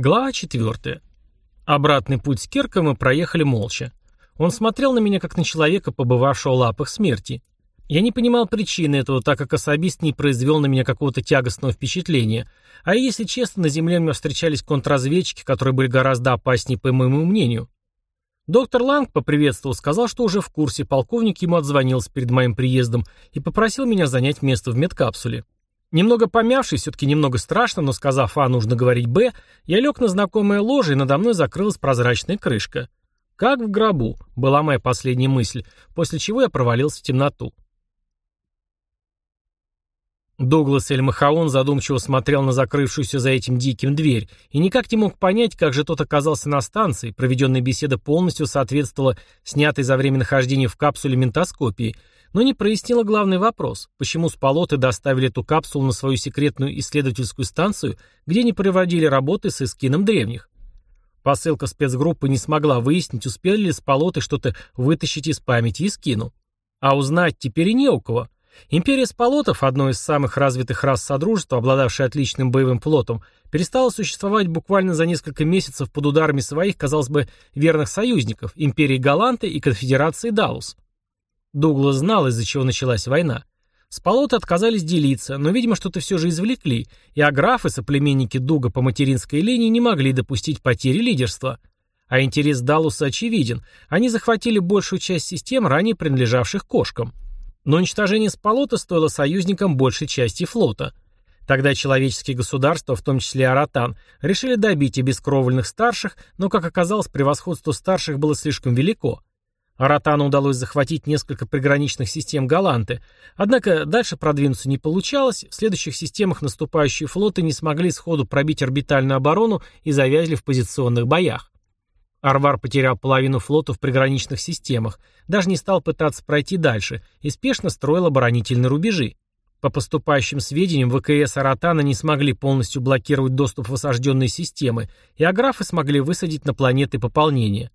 Глава 4. Обратный путь с Кирком мы проехали молча. Он смотрел на меня, как на человека, побывавшего в лапах смерти. Я не понимал причины этого, так как особист не произвел на меня какого-то тягостного впечатления. А если честно, на земле мне встречались контрразведчики, которые были гораздо опаснее, по моему мнению. Доктор Ланг поприветствовал, сказал, что уже в курсе, полковник ему отзвонился перед моим приездом и попросил меня занять место в медкапсуле. Немного помявшись, все-таки немного страшно, но сказав «А», нужно говорить «Б», я лег на знакомое ложе, и надо мной закрылась прозрачная крышка. «Как в гробу», — была моя последняя мысль, после чего я провалился в темноту. Дуглас Эльмахаон задумчиво смотрел на закрывшуюся за этим диким дверь и никак не мог понять, как же тот оказался на станции, проведенная беседа полностью соответствовала снятой за время нахождения в капсуле ментоскопии — но не прояснила главный вопрос, почему Спалоты доставили эту капсулу на свою секретную исследовательскую станцию, где не проводили работы с эскином древних. Посылка спецгруппы не смогла выяснить, успели ли Спалоты что-то вытащить из памяти Искину. А узнать теперь и не у кого. Империя Спалотов, одной из самых развитых рас Содружества, обладавшая отличным боевым флотом, перестала существовать буквально за несколько месяцев под ударами своих, казалось бы, верных союзников, Империи Галанты и Конфедерации Далус. Дуглас знал, из-за чего началась война. Спалоты отказались делиться, но, видимо, что-то все же извлекли, и аграфы, соплеменники Дуга по материнской линии, не могли допустить потери лидерства. А интерес Далуса очевиден. Они захватили большую часть систем, ранее принадлежавших кошкам. Но уничтожение Спалота стоило союзникам большей части флота. Тогда человеческие государства, в том числе Аратан, решили добить и бескровольных старших, но, как оказалось, превосходство старших было слишком велико. Аратану удалось захватить несколько приграничных систем Галанты, однако дальше продвинуться не получалось, в следующих системах наступающие флоты не смогли сходу пробить орбитальную оборону и завязли в позиционных боях. Арвар потерял половину флота в приграничных системах, даже не стал пытаться пройти дальше и спешно строил оборонительные рубежи. По поступающим сведениям, ВКС Аратана не смогли полностью блокировать доступ в осажденные системы, и аграфы смогли высадить на планеты пополнения.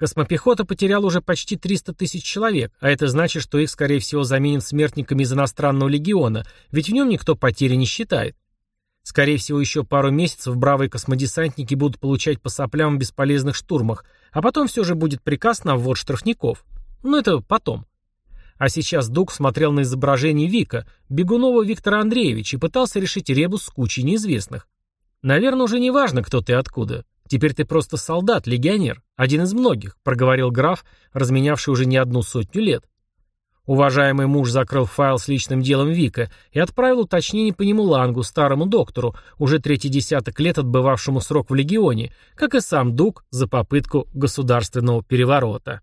Космопехота потеряла уже почти 300 тысяч человек, а это значит, что их, скорее всего, заменят смертниками из иностранного легиона, ведь в нем никто потери не считает. Скорее всего, еще пару месяцев бравые космодесантники будут получать по соплям в бесполезных штурмах, а потом все же будет приказ на ввод штрафников. Но это потом. А сейчас Дуг смотрел на изображение Вика, бегунова Виктора Андреевича, и пытался решить ребус с кучей неизвестных. Наверное, уже не важно, кто ты откуда. Теперь ты просто солдат, легионер, один из многих, проговорил граф, разменявший уже не одну сотню лет. Уважаемый муж закрыл файл с личным делом Вика и отправил уточнение по нему Лангу, старому доктору, уже третий десяток лет отбывавшему срок в легионе, как и сам Дуг за попытку государственного переворота.